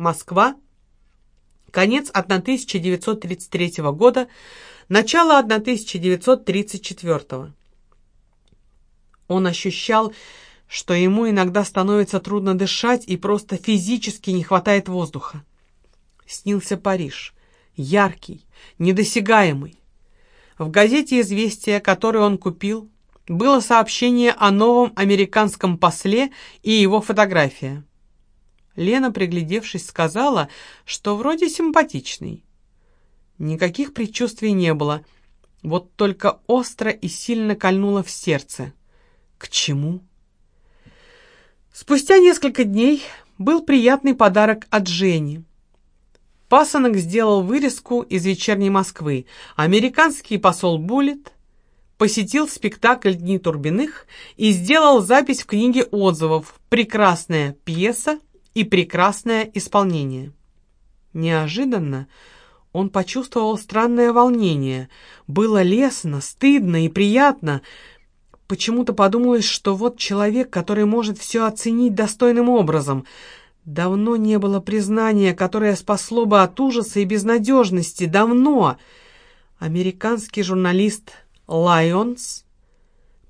Москва. Конец 1933 года, начало 1934. Он ощущал, что ему иногда становится трудно дышать и просто физически не хватает воздуха. Снился Париж, яркий, недосягаемый. В газете «Известия», которую он купил, было сообщение о новом американском после и его фотография. Лена, приглядевшись, сказала, что вроде симпатичный. Никаких предчувствий не было, вот только остро и сильно кольнуло в сердце. К чему? Спустя несколько дней был приятный подарок от Жени. Пасынок сделал вырезку из «Вечерней Москвы». Американский посол Буллет посетил спектакль «Дни Турбиных» и сделал запись в книге отзывов «Прекрасная пьеса и прекрасное исполнение». Неожиданно он почувствовал странное волнение. Было лестно, стыдно и приятно. Почему-то подумалось, что вот человек, который может все оценить достойным образом. Давно не было признания, которое спасло бы от ужаса и безнадежности. Давно! Американский журналист Лайонс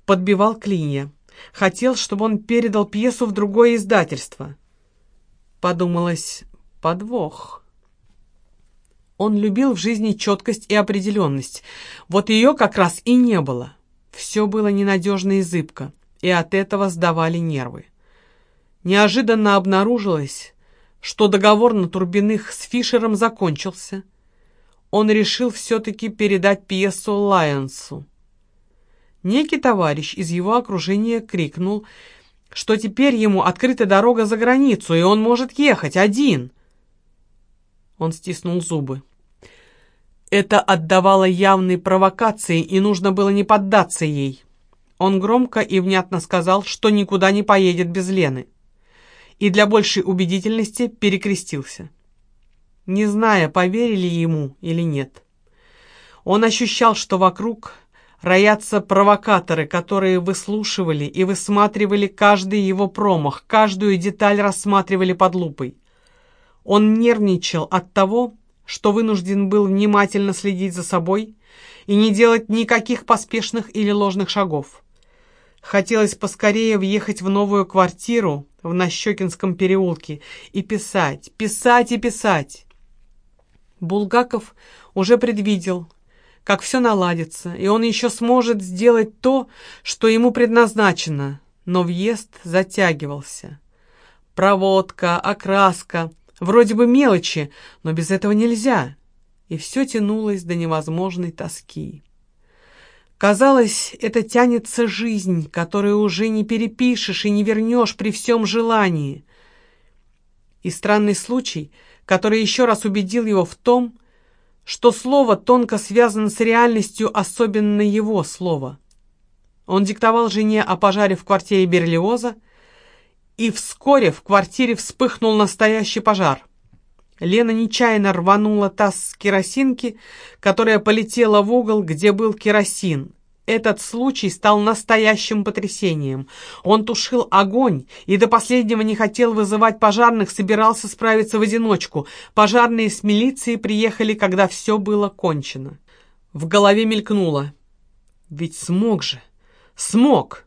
подбивал клинья. Хотел, чтобы он передал пьесу в другое издательство. Подумалось, подвох. Он любил в жизни четкость и определенность. Вот ее как раз и не было. Все было ненадежно и зыбко, и от этого сдавали нервы. Неожиданно обнаружилось, что договор на Турбиных с Фишером закончился. Он решил все-таки передать пьесу Лайонсу. Некий товарищ из его окружения крикнул, что теперь ему открыта дорога за границу, и он может ехать один. Он стиснул зубы. Это отдавало явной провокации, и нужно было не поддаться ей. Он громко и внятно сказал, что никуда не поедет без Лены. И для большей убедительности перекрестился. Не зная, поверили ему или нет. Он ощущал, что вокруг роятся провокаторы, которые выслушивали и высматривали каждый его промах, каждую деталь рассматривали под лупой. Он нервничал от того, что вынужден был внимательно следить за собой и не делать никаких поспешных или ложных шагов. Хотелось поскорее въехать в новую квартиру в Нащекинском переулке и писать, писать и писать. Булгаков уже предвидел, как все наладится, и он еще сможет сделать то, что ему предназначено, но въезд затягивался. Проводка, окраска, вроде бы мелочи, но без этого нельзя, и все тянулось до невозможной тоски. Казалось, это тянется жизнь, которую уже не перепишешь и не вернешь при всем желании. И странный случай, который еще раз убедил его в том, что слово тонко связано с реальностью, особенно его слово. Он диктовал жене о пожаре в квартире Берлиоза, и вскоре в квартире вспыхнул настоящий пожар. Лена нечаянно рванула таз с керосинки, которая полетела в угол, где был керосин, этот случай стал настоящим потрясением. Он тушил огонь и до последнего не хотел вызывать пожарных, собирался справиться в одиночку. Пожарные с милицией приехали, когда все было кончено. В голове мелькнуло. Ведь смог же! Смог!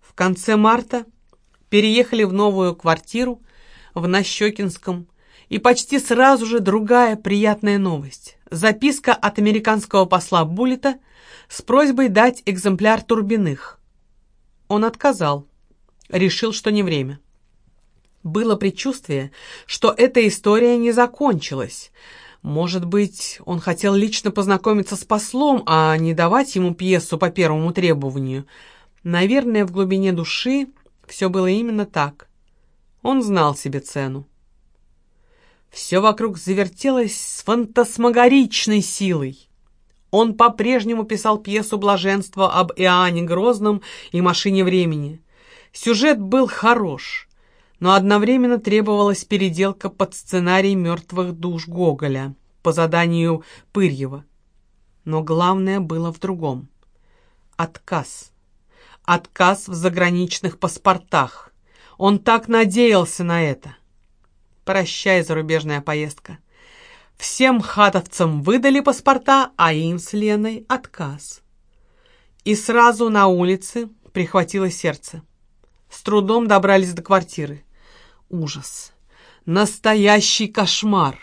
В конце марта переехали в новую квартиру в Нащекинском, и почти сразу же другая приятная новость. Записка от американского посла Буллета с просьбой дать экземпляр Турбиных. Он отказал, решил, что не время. Было предчувствие, что эта история не закончилась. Может быть, он хотел лично познакомиться с послом, а не давать ему пьесу по первому требованию. Наверное, в глубине души все было именно так. Он знал себе цену. Все вокруг завертелось с фантасмагоричной силой. Он по-прежнему писал пьесу «Блаженство» об Иоанне Грозном и машине времени. Сюжет был хорош, но одновременно требовалась переделка под сценарий «Мертвых душ» Гоголя по заданию Пырьева. Но главное было в другом. Отказ. Отказ в заграничных паспортах. Он так надеялся на это. Прощай, зарубежная поездка. Всем хатовцам выдали паспорта, а им с Леной отказ. И сразу на улице прихватило сердце. С трудом добрались до квартиры. Ужас. Настоящий кошмар.